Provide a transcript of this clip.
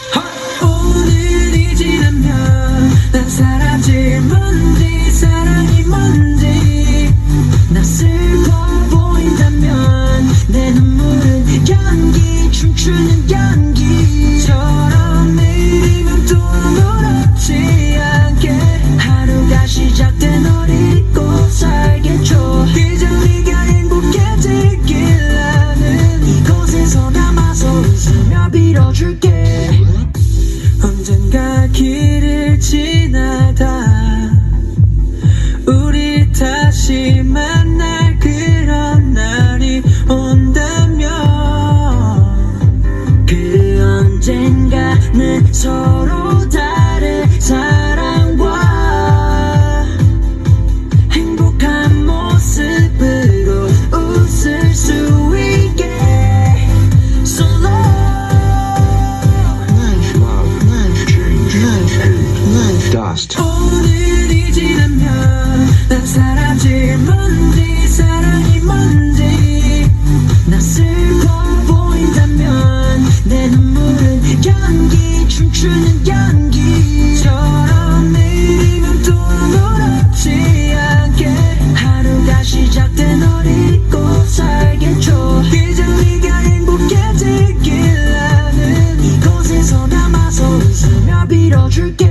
Hi. 길을 지나다 우리 다시 만날 그런 날이 온다면 그 언젠가는 서로 다 진짜. 오늘이 지나면 난 사라질 뭔지 사랑이 뭔지. 나 슬퍼 보인다면 내 눈물은 연기 춤추는 연기처럼 내일이면 또 아무렇지 않게. 하루가 시작된 너를 잊고 살게 줘 이제 네가 행복해지길 나는 곳에서 남아서 웃으며 빌어줄게.